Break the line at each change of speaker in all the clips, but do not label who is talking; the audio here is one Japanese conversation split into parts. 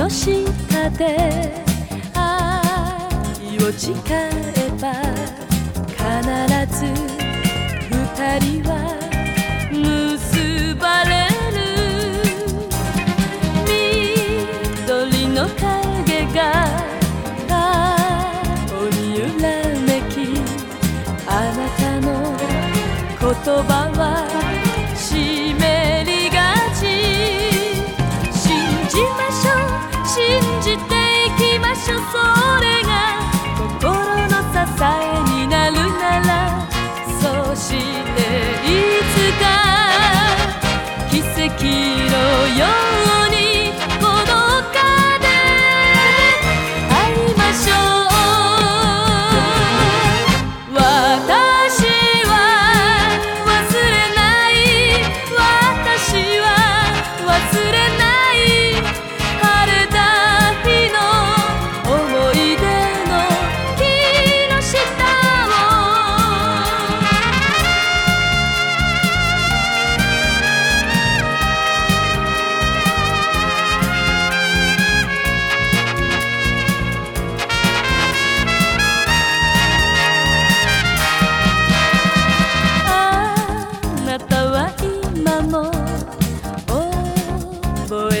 の下で。愛を誓えば必ず二人は結ばれる。緑の風奇跡のよ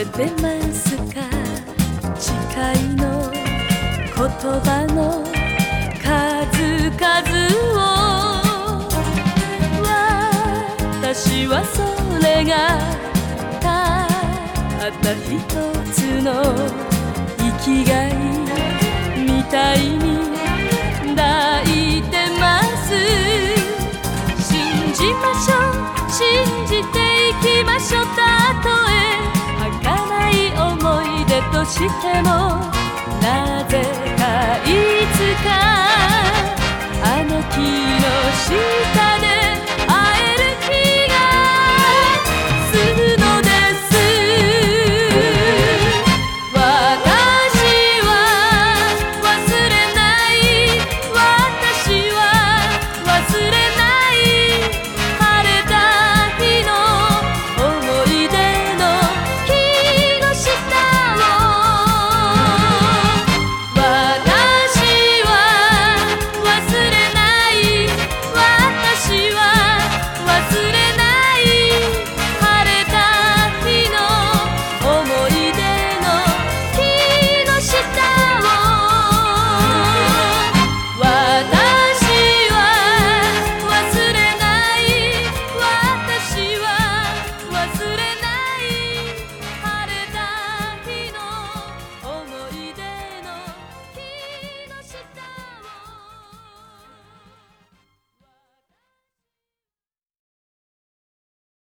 えてますか？誓いの言葉の数々を。私はそれがたった一つの生きがいみたいにしてもなぜかいつかあの木の下